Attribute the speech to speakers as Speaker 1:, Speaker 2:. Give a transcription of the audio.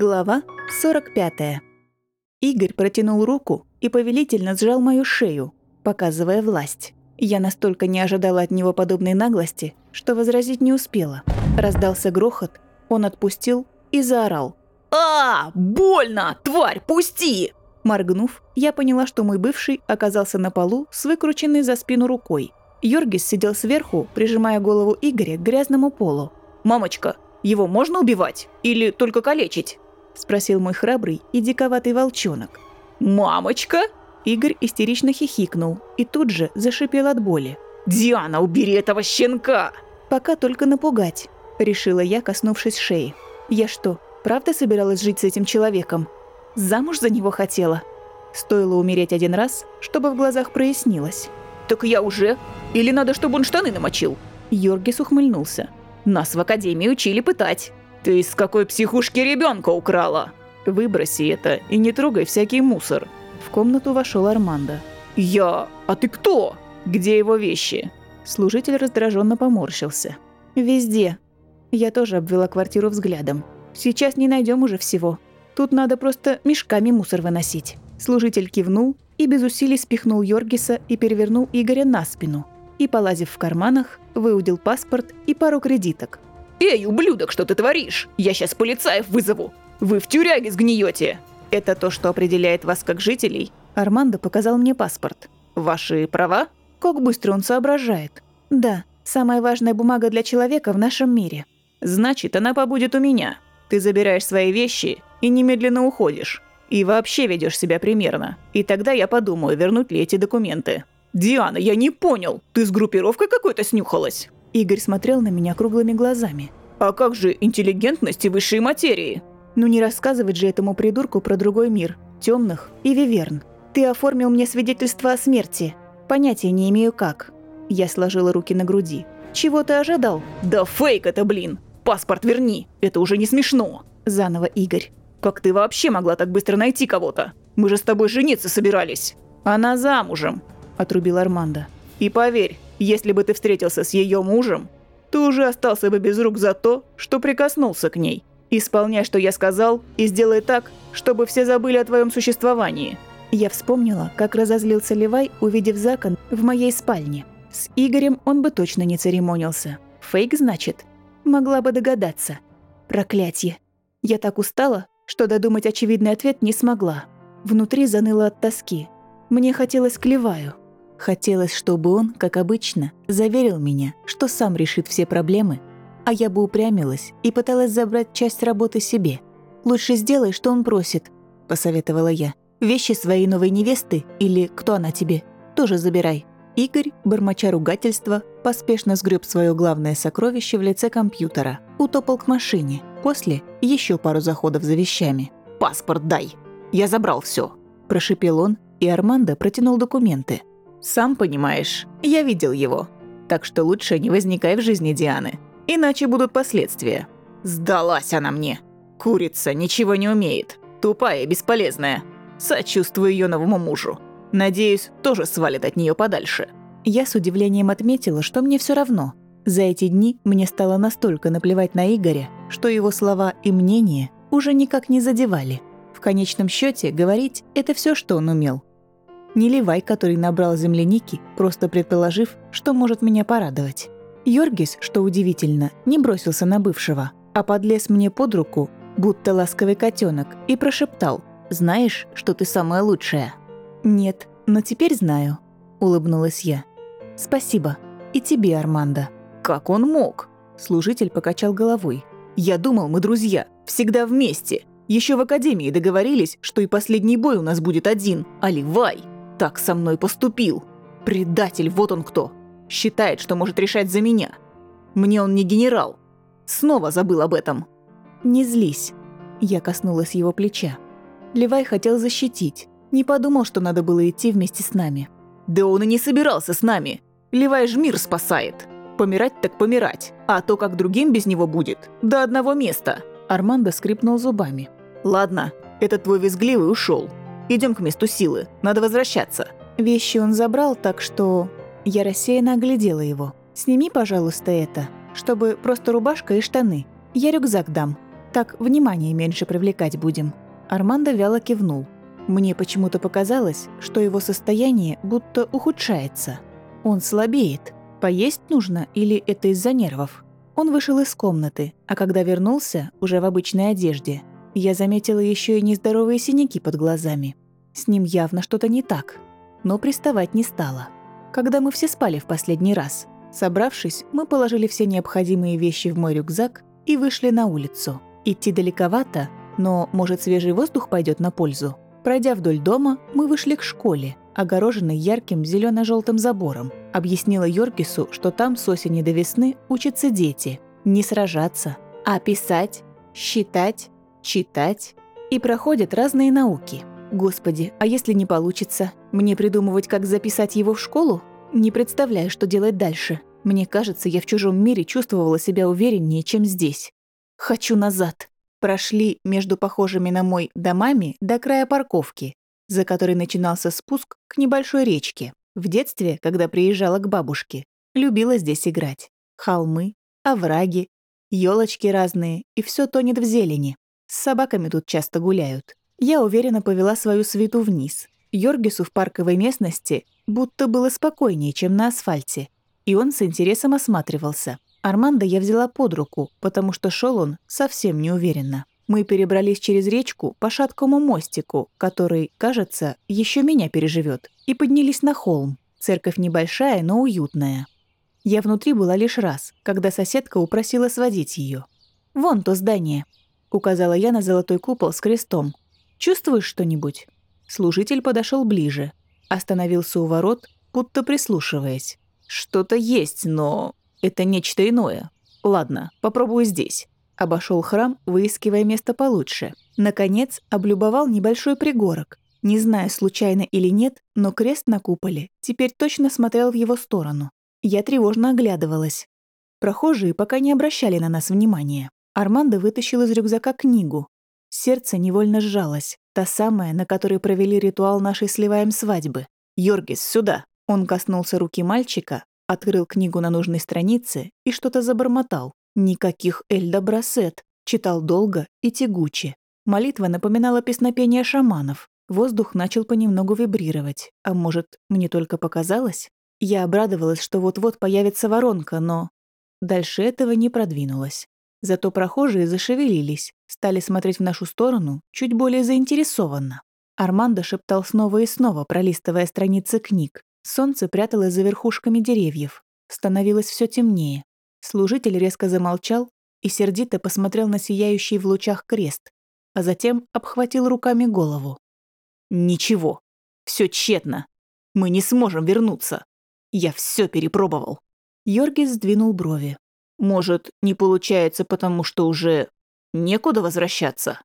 Speaker 1: Глава 45. Игорь протянул руку и повелительно сжал мою шею, показывая власть. Я настолько не ожидала от него подобной наглости, что возразить не успела. Раздался грохот, он отпустил и заорал.
Speaker 2: «А, больно! Тварь, пусти!»
Speaker 1: Моргнув, я поняла, что мой бывший оказался на полу с выкрученной за спину рукой. Йоргис сидел сверху, прижимая голову Игоря к грязному полу.
Speaker 2: «Мамочка, его можно убивать? Или только калечить?»
Speaker 1: – спросил мой храбрый и диковатый волчонок.
Speaker 2: «Мамочка?»
Speaker 1: Игорь истерично хихикнул и тут же зашипел от боли.
Speaker 2: «Диана, убери этого щенка!»
Speaker 1: «Пока только напугать», – решила я, коснувшись шеи. «Я что, правда собиралась жить с этим человеком? Замуж за него хотела?» Стоило умереть один раз, чтобы в глазах прояснилось.
Speaker 2: «Так я уже? Или надо, чтобы он штаны намочил?»
Speaker 1: Йоргис ухмыльнулся.
Speaker 2: Нас в академии учили пытать. Ты из какой психушки ребенка украла?
Speaker 1: Выброси это и не трогай всякий мусор. В комнату вошел Армандо.
Speaker 2: Я? А ты кто? Где его вещи?
Speaker 1: Служитель раздраженно поморщился. Везде. Я тоже обвела квартиру взглядом. Сейчас не найдем уже всего. Тут надо просто мешками мусор выносить. Служитель кивнул и без усилий спихнул Йоргиса и перевернул Игоря на спину – и, полазив в карманах, выудил паспорт и пару кредиток.
Speaker 2: «Эй, ублюдок, что ты творишь? Я сейчас полицаев вызову! Вы в тюряге сгниете!»
Speaker 1: «Это то, что определяет вас как жителей?» Армандо показал мне паспорт.
Speaker 2: «Ваши права?»
Speaker 1: Как быстро он соображает. «Да, самая важная бумага для человека в нашем мире».
Speaker 2: «Значит, она побудет у меня. Ты забираешь свои вещи и немедленно уходишь. И вообще ведешь себя примерно. И тогда я подумаю, вернуть ли эти документы». «Диана, я не понял, ты с группировкой какой-то снюхалась?»
Speaker 1: Игорь смотрел на меня круглыми глазами.
Speaker 2: «А как же интеллигентность и высшие материи?»
Speaker 1: «Ну не рассказывать же этому придурку про другой мир, темных и виверн. Ты оформил мне свидетельство о смерти. Понятия не имею как». Я сложила руки на груди. «Чего ты ожидал?»
Speaker 2: «Да фейк это, блин! Паспорт верни! Это уже не смешно!»
Speaker 1: Заново Игорь.
Speaker 2: «Как ты вообще могла так быстро найти кого-то? Мы же с тобой жениться собирались!» «Она замужем!» отрубил Армандо. «И поверь, если бы ты встретился с ее мужем, ты уже остался бы без рук за то, что прикоснулся к ней. Исполняй, что я сказал, и сделай так, чтобы все забыли о твоем существовании».
Speaker 1: Я вспомнила, как разозлился Левай, увидев закон в моей спальне. С Игорем он бы точно не церемонился. Фейк, значит? Могла бы догадаться. Проклятье. Я так устала, что додумать очевидный ответ не смогла. Внутри заныло от тоски. Мне хотелось к Леваю. Хотелось, чтобы он, как обычно, заверил меня, что сам решит все проблемы, а я бы упрямилась и пыталась забрать часть работы себе. «Лучше сделай, что он просит», – посоветовала я. «Вещи своей новой невесты, или кто она тебе, тоже забирай». Игорь, бормоча ругательства, поспешно сгреб свое главное сокровище в лице компьютера, утопал к машине, после еще пару заходов за вещами.
Speaker 2: «Паспорт дай! Я забрал все,
Speaker 1: прошипел он, и Армандо протянул документы.
Speaker 2: Сам понимаешь, я видел его. Так что лучше не возникай в жизни Дианы. Иначе будут последствия. Сдалась она мне. Курица ничего не умеет. Тупая и бесполезная. Сочувствую ее новому мужу. Надеюсь, тоже свалит от нее подальше.
Speaker 1: Я с удивлением отметила, что мне все равно. За эти дни мне стало настолько наплевать на Игоря, что его слова и мнения уже никак не задевали. В конечном счете говорить – это все, что он умел. Не Левай, который набрал земляники, просто предположив, что может меня порадовать. Йоргис, что удивительно, не бросился на бывшего, а подлез мне под руку, будто ласковый котенок, и прошептал «Знаешь, что ты самая лучшая?» «Нет, но теперь знаю», — улыбнулась я. «Спасибо. И тебе, Армандо».
Speaker 2: «Как он мог?» Служитель покачал головой. «Я думал, мы друзья, всегда вместе. Еще в академии договорились, что и последний бой у нас будет один, Аливай!» Так со мной поступил. Предатель, вот он кто. Считает, что может решать за меня. Мне он не генерал. Снова забыл об этом.
Speaker 1: Не злись. Я коснулась его плеча. Левай хотел защитить. Не подумал, что надо было идти вместе с нами.
Speaker 2: Да он и не собирался с нами. Левай ж мир спасает. Помирать так помирать. А то, как другим без него будет. До одного места.
Speaker 1: Армандо скрипнул зубами.
Speaker 2: Ладно, этот твой визгливый ушел. Идем к месту силы. Надо возвращаться».
Speaker 1: Вещи он забрал, так что... Я рассеянно оглядела его. «Сними, пожалуйста, это, чтобы просто рубашка и штаны. Я рюкзак дам. Так внимание меньше привлекать будем». Армандо вяло кивнул. Мне почему-то показалось, что его состояние будто ухудшается. Он слабеет. Поесть нужно или это из-за нервов? Он вышел из комнаты, а когда вернулся, уже в обычной одежде, я заметила еще и нездоровые синяки под глазами. С ним явно что-то не так, но приставать не стала. Когда мы все спали в последний раз, собравшись, мы положили все необходимые вещи в мой рюкзак и вышли на улицу. Идти далековато, но, может, свежий воздух пойдет на пользу. Пройдя вдоль дома, мы вышли к школе, огороженной ярким зелено желтым забором. Объяснила Йоргису, что там с осени до весны учатся дети. Не сражаться, а писать, считать, читать. И проходят разные науки. Господи, а если не получится? Мне придумывать, как записать его в школу? Не представляю, что делать дальше. Мне кажется, я в чужом мире чувствовала себя увереннее, чем здесь. Хочу назад. Прошли между похожими на мой домами до края парковки, за которой начинался спуск к небольшой речке. В детстве, когда приезжала к бабушке, любила здесь играть. Холмы, овраги, елочки разные, и все тонет в зелени. С собаками тут часто гуляют. Я уверенно повела свою свиту вниз. Йоргису в парковой местности будто было спокойнее, чем на асфальте, и он с интересом осматривался. Армандо я взяла под руку, потому что шел он совсем неуверенно. Мы перебрались через речку по шаткому мостику, который, кажется, еще меня переживет, и поднялись на холм. Церковь небольшая, но уютная. Я внутри была лишь раз, когда соседка упросила сводить ее. «Вон то здание», — указала я на золотой купол с крестом. «Чувствуешь что-нибудь?» Служитель подошел ближе, остановился у ворот, будто прислушиваясь. «Что-то есть, но это нечто иное. Ладно, попробую здесь». Обошел храм, выискивая место получше. Наконец, облюбовал небольшой пригорок. Не знаю, случайно или нет, но крест на куполе теперь точно смотрел в его сторону. Я тревожно оглядывалась. Прохожие пока не обращали на нас внимания. Армандо вытащил из рюкзака книгу. Сердце невольно сжалось. Та самая, на которой провели ритуал нашей сливаем свадьбы. «Йоргис, сюда!» Он коснулся руки мальчика, Открыл книгу на нужной странице и что-то забормотал. Никаких Эльда Брасет. Читал долго и тягуче. Молитва напоминала песнопение шаманов. Воздух начал понемногу вибрировать. А может, мне только показалось? Я обрадовалась, что вот-вот появится воронка, но... Дальше этого не продвинулось. Зато прохожие зашевелились, стали смотреть в нашу сторону чуть более заинтересованно. Армандо шептал снова и снова, пролистывая страницы книг. Солнце пряталось за верхушками деревьев. Становилось все темнее. Служитель резко замолчал и сердито посмотрел на сияющий в лучах крест, а затем обхватил руками голову. «Ничего. Все тщетно. Мы не сможем вернуться. Я все перепробовал». Йоргис сдвинул брови. «Может, не получается, потому что уже некуда возвращаться?»